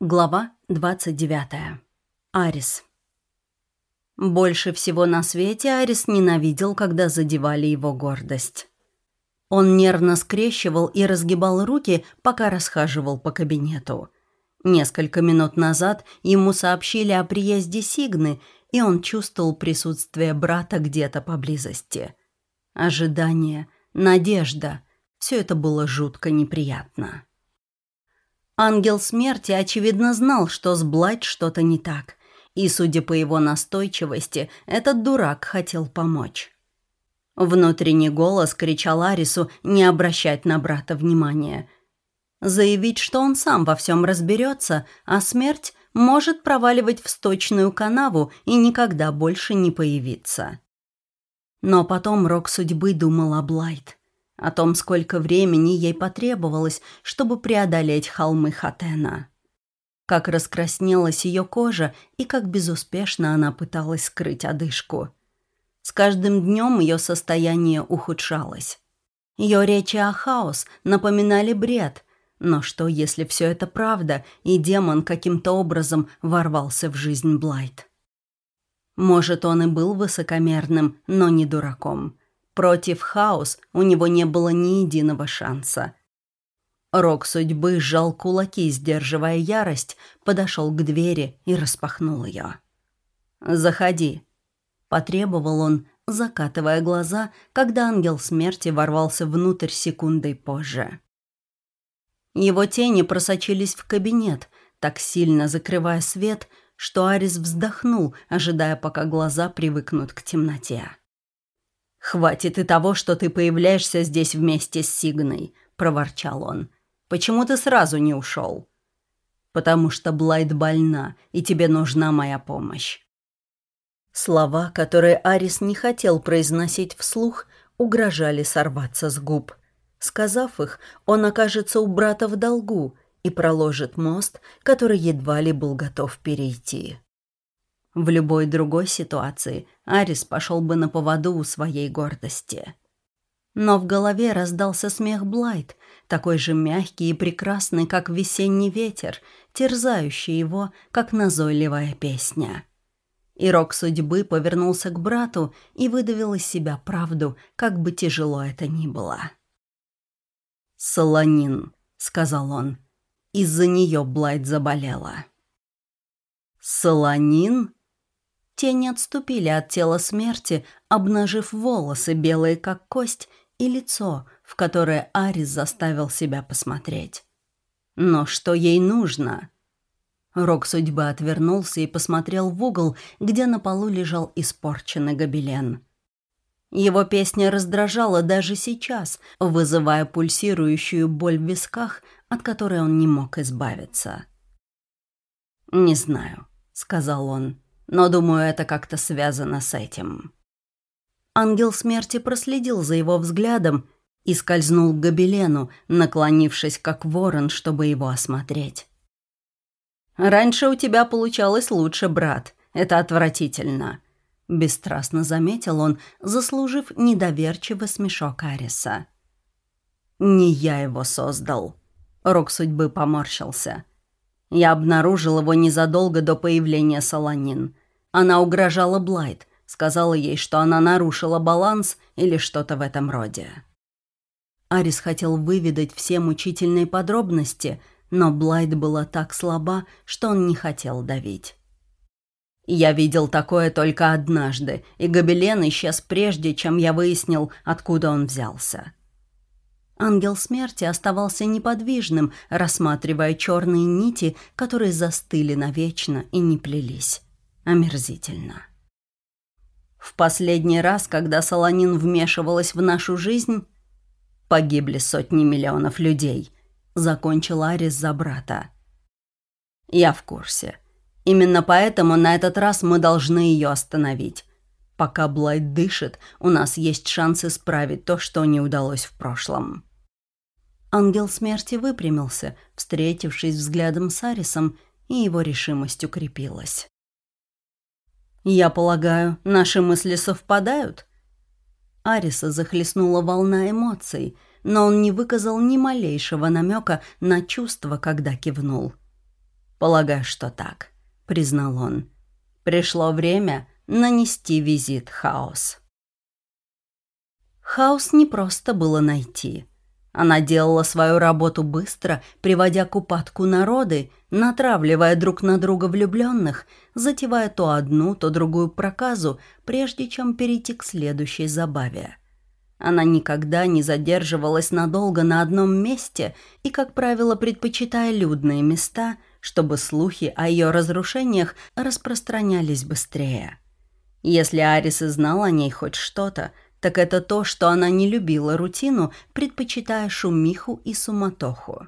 Глава 29. Арис. Больше всего на свете Арис ненавидел, когда задевали его гордость. Он нервно скрещивал и разгибал руки, пока расхаживал по кабинету. Несколько минут назад ему сообщили о приезде Сигны, и он чувствовал присутствие брата где-то поблизости. Ожидание, надежда — все это было жутко неприятно. Ангел смерти, очевидно, знал, что с Блайт что-то не так. И, судя по его настойчивости, этот дурак хотел помочь. Внутренний голос кричал Арису не обращать на брата внимания. Заявить, что он сам во всем разберется, а смерть может проваливать в сточную канаву и никогда больше не появиться. Но потом Рок судьбы думал о Блайт о том, сколько времени ей потребовалось, чтобы преодолеть холмы Хатена. Как раскраснелась ее кожа и как безуспешно она пыталась скрыть одышку. С каждым днем ее состояние ухудшалось. Ее речи о хаос напоминали бред, но что, если все это правда, и демон каким-то образом ворвался в жизнь Блайт? Может, он и был высокомерным, но не дураком. Против хаос у него не было ни единого шанса. Рок судьбы сжал кулаки, сдерживая ярость, подошел к двери и распахнул ее. «Заходи», — потребовал он, закатывая глаза, когда ангел смерти ворвался внутрь секундой позже. Его тени просочились в кабинет, так сильно закрывая свет, что Арис вздохнул, ожидая, пока глаза привыкнут к темноте. «Хватит и того, что ты появляешься здесь вместе с Сигной», — проворчал он. «Почему ты сразу не ушел?» «Потому что Блайт больна, и тебе нужна моя помощь». Слова, которые Арис не хотел произносить вслух, угрожали сорваться с губ. Сказав их, он окажется у брата в долгу и проложит мост, который едва ли был готов перейти. В любой другой ситуации Арис пошел бы на поводу у своей гордости. Но в голове раздался смех Блайт, такой же мягкий и прекрасный, как весенний ветер, терзающий его, как назойливая песня. И рок судьбы повернулся к брату и выдавил из себя правду, как бы тяжело это ни было. «Солонин», — сказал он. Из-за нее Блайт заболела. «Солонин?» Тени отступили от тела смерти, обнажив волосы, белые как кость, и лицо, в которое Арис заставил себя посмотреть. Но что ей нужно? Рок судьбы отвернулся и посмотрел в угол, где на полу лежал испорченный гобелен. Его песня раздражала даже сейчас, вызывая пульсирующую боль в висках, от которой он не мог избавиться. «Не знаю», — сказал он но думаю, это как-то связано с этим». Ангел смерти проследил за его взглядом и скользнул к гобелену, наклонившись как ворон, чтобы его осмотреть. «Раньше у тебя получалось лучше, брат. Это отвратительно», — бесстрастно заметил он, заслужив недоверчивый смешок Ариса. «Не я его создал». Рок судьбы поморщился. Я обнаружил его незадолго до появления Солонин. Она угрожала Блайт, сказала ей, что она нарушила баланс или что-то в этом роде. Арис хотел выведать все мучительные подробности, но Блайт была так слаба, что он не хотел давить. Я видел такое только однажды, и гобелен исчез прежде, чем я выяснил, откуда он взялся. Ангел смерти оставался неподвижным, рассматривая черные нити, которые застыли навечно и не плелись. Омерзительно. В последний раз, когда Солонин вмешивалась в нашу жизнь, погибли сотни миллионов людей. Закончил Арис за брата. Я в курсе. Именно поэтому на этот раз мы должны ее остановить. Пока Блайт дышит, у нас есть шанс исправить то, что не удалось в прошлом. Ангел смерти выпрямился, встретившись взглядом с Арисом, и его решимость укрепилась. «Я полагаю, наши мысли совпадают?» Ариса захлестнула волна эмоций, но он не выказал ни малейшего намека на чувство, когда кивнул. «Полагаю, что так», — признал он. «Пришло время нанести визит Хаос». Хаос не просто было найти. Она делала свою работу быстро, приводя к упадку народы, натравливая друг на друга влюбленных, затевая то одну, то другую проказу, прежде чем перейти к следующей забаве. Она никогда не задерживалась надолго на одном месте и, как правило, предпочитая людные места, чтобы слухи о ее разрушениях распространялись быстрее. Если Арис и знал о ней хоть что-то, так это то, что она не любила рутину, предпочитая шумиху и суматоху.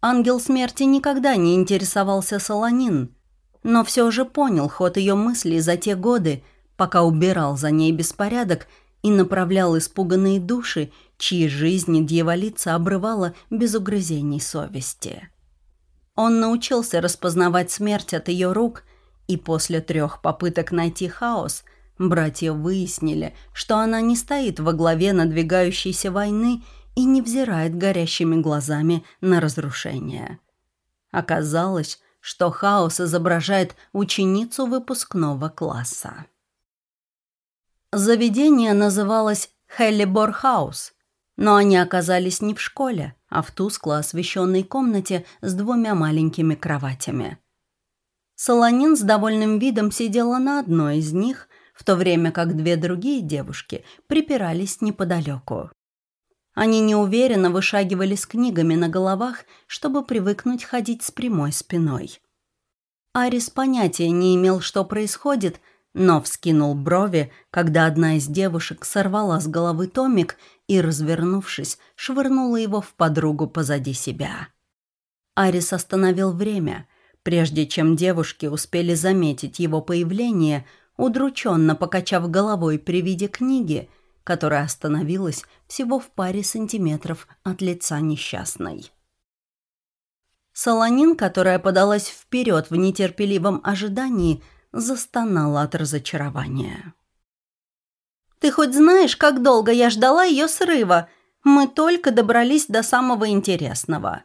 Ангел смерти никогда не интересовался Солонин, но все же понял ход ее мыслей за те годы, пока убирал за ней беспорядок и направлял испуганные души, чьи жизни дьяволица обрывала без угрызений совести. Он научился распознавать смерть от ее рук, и после трех попыток найти хаос, братья выяснили, что она не стоит во главе надвигающейся войны и не взирает горящими глазами на разрушение. Оказалось, что хаос изображает ученицу выпускного класса. Заведение называлось Хеллибор Хаус, но они оказались не в школе, а в тускло освещенной комнате с двумя маленькими кроватями. Солонин с довольным видом сидела на одной из них, в то время как две другие девушки припирались неподалеку. Они неуверенно вышагивали с книгами на головах, чтобы привыкнуть ходить с прямой спиной. Арис понятия не имел, что происходит, но вскинул брови, когда одна из девушек сорвала с головы томик и, развернувшись, швырнула его в подругу позади себя. Арис остановил время. Прежде чем девушки успели заметить его появление, удрученно покачав головой при виде книги, которая остановилась всего в паре сантиметров от лица несчастной. Солонин, которая подалась вперед в нетерпеливом ожидании, застонала от разочарования. «Ты хоть знаешь, как долго я ждала ее срыва? Мы только добрались до самого интересного».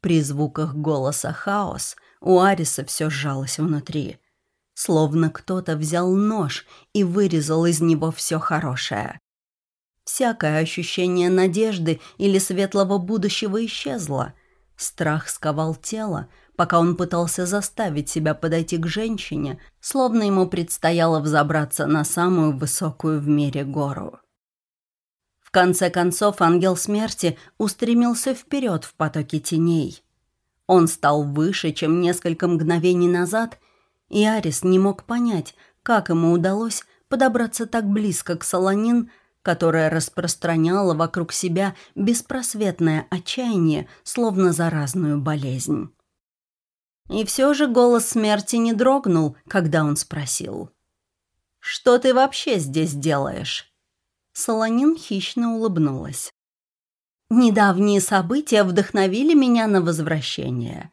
При звуках голоса «Хаос» у Ариса все сжалось внутри. Словно кто-то взял нож и вырезал из него все хорошее. Всякое ощущение надежды или светлого будущего исчезло. Страх сковал тело, пока он пытался заставить себя подойти к женщине, словно ему предстояло взобраться на самую высокую в мире гору. В конце концов ангел смерти устремился вперед в потоке теней. Он стал выше, чем несколько мгновений назад, и Арис не мог понять, как ему удалось подобраться так близко к Солонин, которая распространяла вокруг себя беспросветное отчаяние, словно заразную болезнь. И все же голос смерти не дрогнул, когда он спросил. «Что ты вообще здесь делаешь?» Солонин хищно улыбнулась. «Недавние события вдохновили меня на возвращение».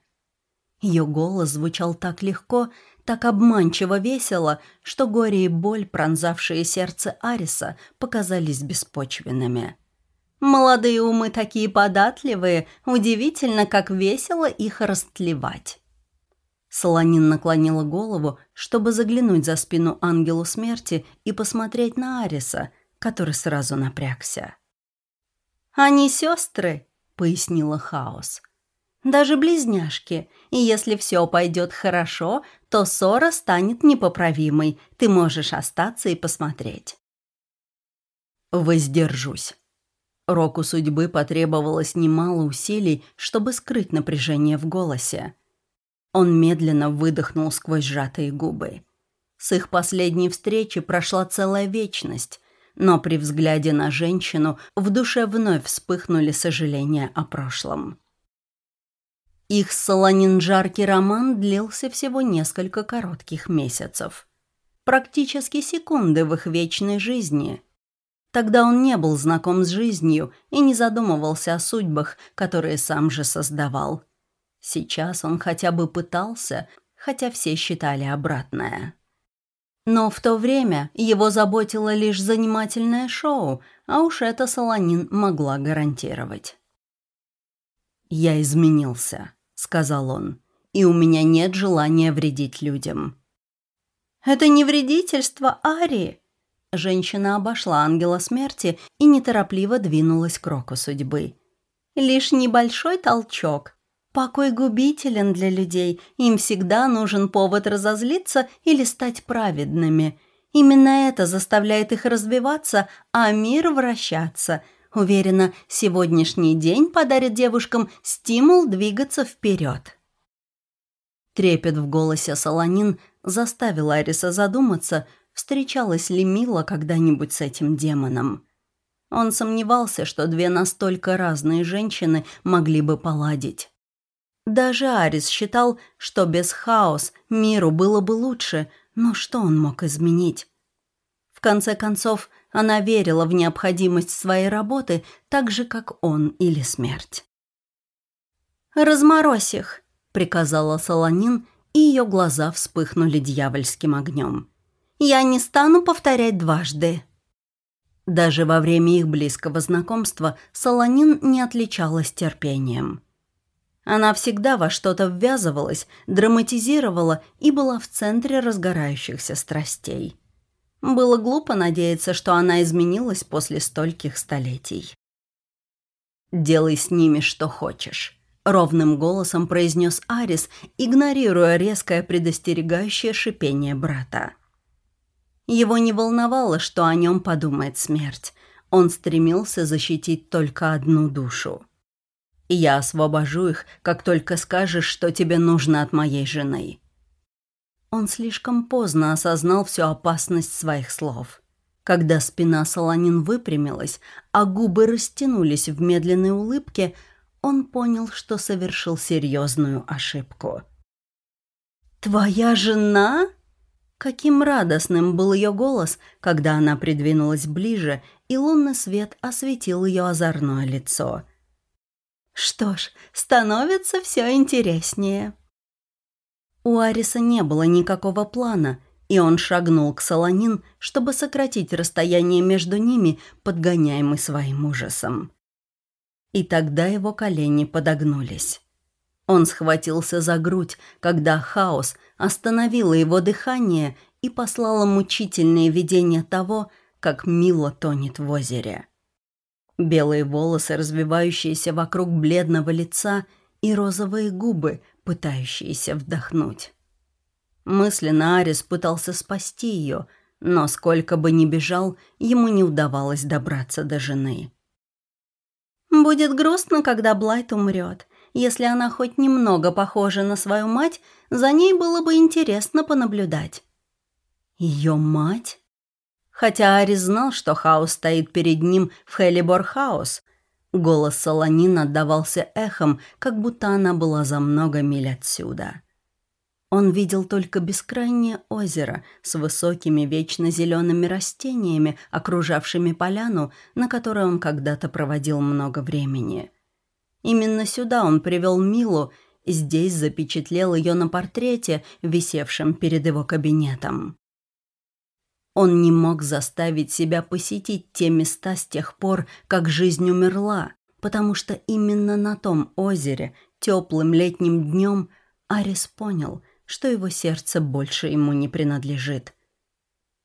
Ее голос звучал так легко, так обманчиво весело, что горе и боль, пронзавшие сердце Ариса, показались беспочвенными. «Молодые умы такие податливые, удивительно, как весело их растлевать». Солонин наклонила голову, чтобы заглянуть за спину ангелу смерти и посмотреть на Ариса, который сразу напрягся. «Они сестры», — пояснила Хаос. «Даже близняшки, и если все пойдет хорошо, то ссора станет непоправимой. Ты можешь остаться и посмотреть». «Воздержусь». Року судьбы потребовалось немало усилий, чтобы скрыть напряжение в голосе. Он медленно выдохнул сквозь сжатые губы. С их последней встречи прошла целая вечность, но при взгляде на женщину в душе вновь вспыхнули сожаления о прошлом. Их солонинжаркий роман длился всего несколько коротких месяцев. Практически секунды в их вечной жизни. Тогда он не был знаком с жизнью и не задумывался о судьбах, которые сам же создавал. Сейчас он хотя бы пытался, хотя все считали обратное. Но в то время его заботило лишь занимательное шоу, а уж это Солонин могла гарантировать. «Я изменился», сказал он, — «и у меня нет желания вредить людям». «Это не вредительство, Ари!» Женщина обошла ангела смерти и неторопливо двинулась к року судьбы. «Лишь небольшой толчок. Покой губителен для людей, им всегда нужен повод разозлиться или стать праведными. Именно это заставляет их развиваться, а мир вращаться. Уверена, сегодняшний день подарит девушкам стимул двигаться вперед. Трепет в голосе Солонин заставил Ариса задуматься, встречалась ли Мила когда-нибудь с этим демоном. Он сомневался, что две настолько разные женщины могли бы поладить. Даже Арис считал, что без хаос миру было бы лучше, но что он мог изменить? В конце концов, она верила в необходимость своей работы так же, как он или смерть. «Разморозь их», — приказала Солонин, и ее глаза вспыхнули дьявольским огнем. «Я не стану повторять дважды». Даже во время их близкого знакомства Солонин не отличалась терпением. Она всегда во что-то ввязывалась, драматизировала и была в центре разгорающихся страстей. Было глупо надеяться, что она изменилась после стольких столетий. «Делай с ними что хочешь», — ровным голосом произнес Арис, игнорируя резкое предостерегающее шипение брата. Его не волновало, что о нем подумает смерть. Он стремился защитить только одну душу я освобожу их, как только скажешь, что тебе нужно от моей жены». Он слишком поздно осознал всю опасность своих слов. Когда спина Солонин выпрямилась, а губы растянулись в медленной улыбке, он понял, что совершил серьезную ошибку. «Твоя жена?» Каким радостным был ее голос, когда она придвинулась ближе, и лунный свет осветил ее озорное лицо – что ж, становится все интереснее. У Ариса не было никакого плана, и он шагнул к Солонин, чтобы сократить расстояние между ними, подгоняемый своим ужасом. И тогда его колени подогнулись. Он схватился за грудь, когда хаос остановило его дыхание и послало мучительные видения того, как Мила тонет в озере. Белые волосы, развивающиеся вокруг бледного лица, и розовые губы, пытающиеся вдохнуть. Мысленно Арис пытался спасти ее, но сколько бы ни бежал, ему не удавалось добраться до жены. «Будет грустно, когда Блайт умрет. Если она хоть немного похожа на свою мать, за ней было бы интересно понаблюдать». «Ее мать?» хотя Ари знал, что Хаус стоит перед ним в Хелибор-хаус. Голос Солонин отдавался эхом, как будто она была за много миль отсюда. Он видел только бескрайнее озеро с высокими вечно зелеными растениями, окружавшими поляну, на которой он когда-то проводил много времени. Именно сюда он привел Милу, здесь запечатлел ее на портрете, висевшем перед его кабинетом. Он не мог заставить себя посетить те места с тех пор, как жизнь умерла, потому что именно на том озере, теплым летним днем, Арис понял, что его сердце больше ему не принадлежит.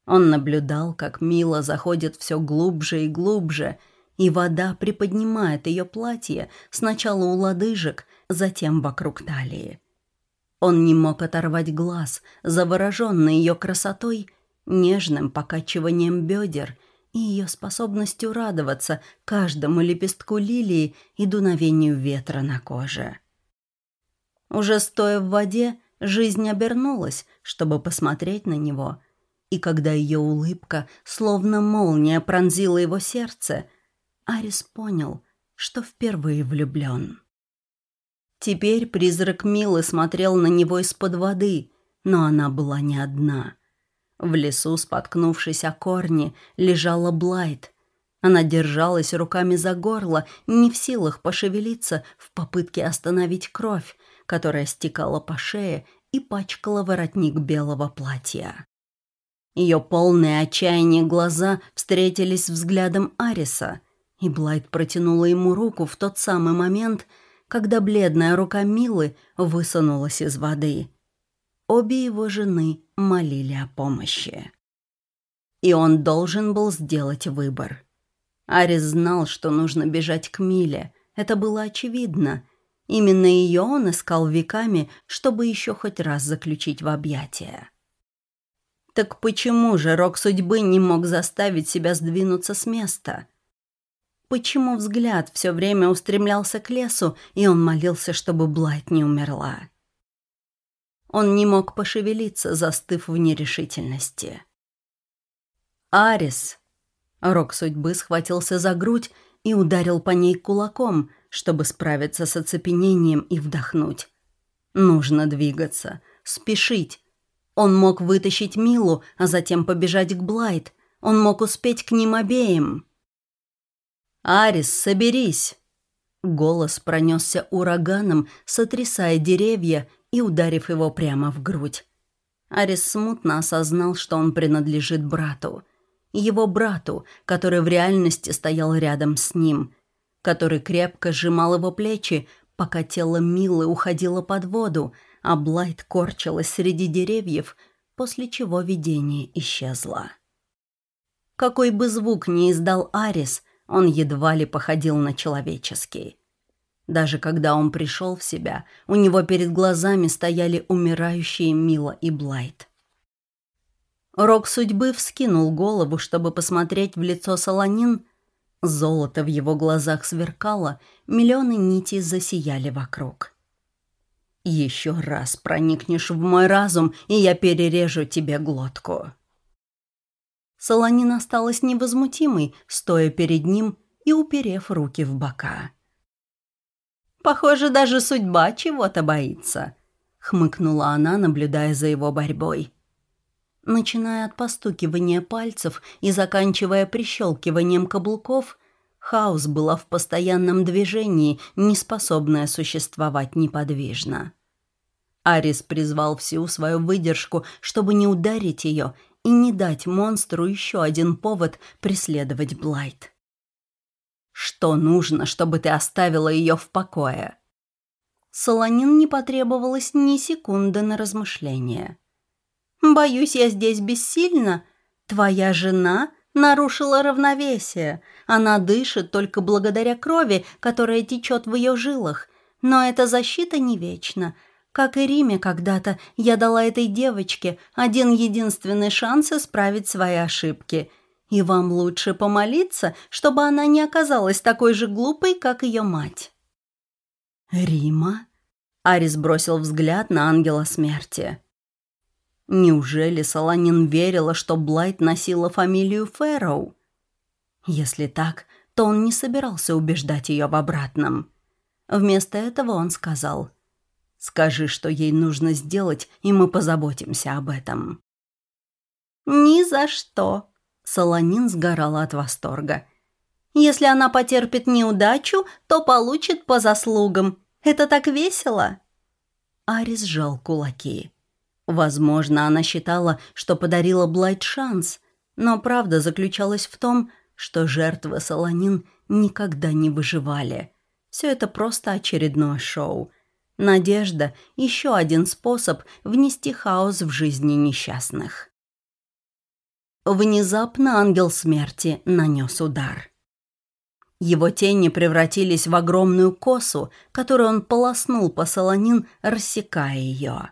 Он наблюдал, как Мила заходит все глубже и глубже, и вода приподнимает ее платье сначала у лодыжек, затем вокруг талии. Он не мог оторвать глаз, завороженный ее красотой — нежным покачиванием бедер и ее способностью радоваться каждому лепестку лилии и дуновению ветра на коже. Уже стоя в воде, жизнь обернулась, чтобы посмотреть на него, и когда ее улыбка, словно молния, пронзила его сердце, Арис понял, что впервые влюблен. Теперь призрак Милы смотрел на него из-под воды, но она была не одна — в лесу, споткнувшись о корни, лежала Блайт. Она держалась руками за горло, не в силах пошевелиться в попытке остановить кровь, которая стекала по шее и пачкала воротник белого платья. Ее полные отчаяния глаза встретились взглядом Ариса, и Блайт протянула ему руку в тот самый момент, когда бледная рука Милы высунулась из воды. Обе его жены молили о помощи. И он должен был сделать выбор. Арис знал, что нужно бежать к Миле. Это было очевидно. Именно ее он искал веками, чтобы еще хоть раз заключить в объятия. Так почему же рок судьбы не мог заставить себя сдвинуться с места? Почему взгляд все время устремлялся к лесу, и он молился, чтобы Блайт не умерла? Он не мог пошевелиться, застыв в нерешительности. «Арис!» Рок судьбы схватился за грудь и ударил по ней кулаком, чтобы справиться с оцепенением и вдохнуть. Нужно двигаться, спешить. Он мог вытащить Милу, а затем побежать к Блайт. Он мог успеть к ним обеим. «Арис, соберись!» Голос пронесся ураганом, сотрясая деревья и ударив его прямо в грудь. Арис смутно осознал, что он принадлежит брату. Его брату, который в реальности стоял рядом с ним, который крепко сжимал его плечи, пока тело Милы уходило под воду, а Блайт корчилась среди деревьев, после чего видение исчезло. Какой бы звук ни издал Арис, он едва ли походил на человеческий. Даже когда он пришел в себя, у него перед глазами стояли умирающие Мила и Блайт. Рок судьбы вскинул голову, чтобы посмотреть в лицо Солонин. Золото в его глазах сверкало, миллионы нитей засияли вокруг. «Еще раз проникнешь в мой разум, и я перережу тебе глотку». Солонин осталась невозмутимой, стоя перед ним и уперев руки в бока. Похоже, даже судьба чего-то боится», — хмыкнула она, наблюдая за его борьбой. Начиная от постукивания пальцев и заканчивая прищелкиванием каблуков, хаос была в постоянном движении, не способная существовать неподвижно. Арис призвал всю свою выдержку, чтобы не ударить ее и не дать монстру еще один повод преследовать Блайт. Что нужно, чтобы ты оставила ее в покое?» Солонин не потребовалось ни секунды на размышление. «Боюсь, я здесь бессильна. Твоя жена нарушила равновесие. Она дышит только благодаря крови, которая течет в ее жилах. Но эта защита не вечна. Как и Риме когда-то, я дала этой девочке один единственный шанс исправить свои ошибки — и вам лучше помолиться, чтобы она не оказалась такой же глупой, как ее мать». «Рима?» Арис бросил взгляд на ангела смерти. Неужели Солонин верила, что Блайт носила фамилию Фэрроу? Если так, то он не собирался убеждать ее в обратном. Вместо этого он сказал, «Скажи, что ей нужно сделать, и мы позаботимся об этом». «Ни за что», Солонин сгорала от восторга. «Если она потерпит неудачу, то получит по заслугам. Это так весело!» Арис сжал кулаки. Возможно, она считала, что подарила Блайт шанс, но правда заключалась в том, что жертвы Солонин никогда не выживали. Все это просто очередное шоу. Надежда — еще один способ внести хаос в жизни несчастных. Внезапно ангел смерти нанес удар. Его тени превратились в огромную косу, которую он полоснул по солонин, рассекая ее.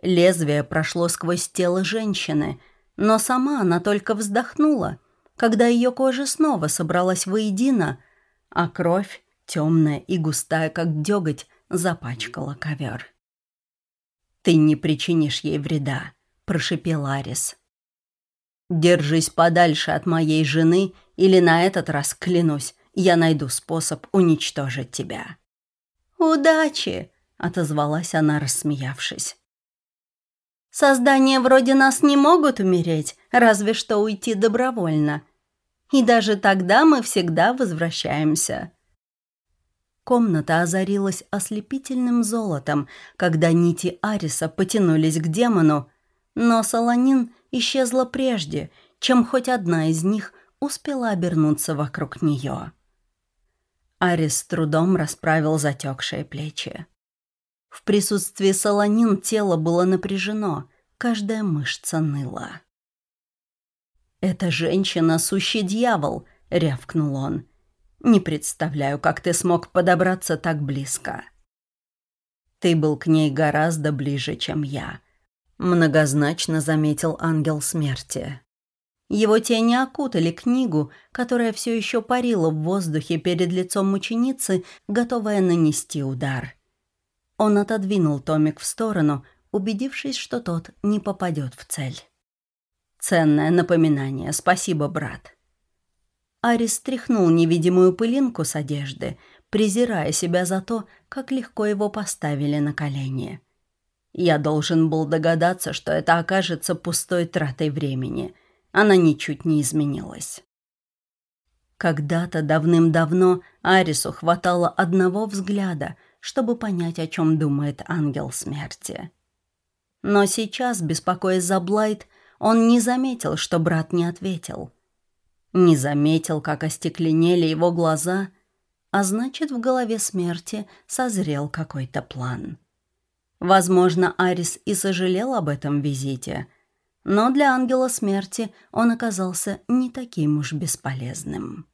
Лезвие прошло сквозь тело женщины, но сама она только вздохнула, когда ее кожа снова собралась воедино, а кровь, темная и густая, как деготь, запачкала ковер. «Ты не причинишь ей вреда», — прошепел Арис. Держись подальше от моей жены, или на этот раз, клянусь, я найду способ уничтожить тебя». «Удачи!» — отозвалась она, рассмеявшись. «Создания вроде нас не могут умереть, разве что уйти добровольно. И даже тогда мы всегда возвращаемся». Комната озарилась ослепительным золотом, когда нити Ариса потянулись к демону, но Солонин исчезла прежде, чем хоть одна из них успела обернуться вокруг нее. Арис с трудом расправил затекшие плечи. В присутствии солонин тело было напряжено, каждая мышца ныла. «Эта женщина — сущий дьявол», — рявкнул он. «Не представляю, как ты смог подобраться так близко». «Ты был к ней гораздо ближе, чем я», — многозначно заметил ангел смерти. Его тени окутали книгу, которая все еще парила в воздухе перед лицом ученицы, готовая нанести удар. Он отодвинул томик в сторону, убедившись, что тот не попадет в цель. «Ценное напоминание. Спасибо, брат». Арис стряхнул невидимую пылинку с одежды, презирая себя за то, как легко его поставили на колени. Я должен был догадаться, что это окажется пустой тратой времени. Она ничуть не изменилась. Когда-то давным-давно Арису хватало одного взгляда, чтобы понять, о чем думает ангел смерти. Но сейчас, беспокоясь за Блайт, он не заметил, что брат не ответил. Не заметил, как остекленели его глаза, а значит, в голове смерти созрел какой-то план. Возможно, Арис и сожалел об этом визите, но для ангела смерти он оказался не таким уж бесполезным.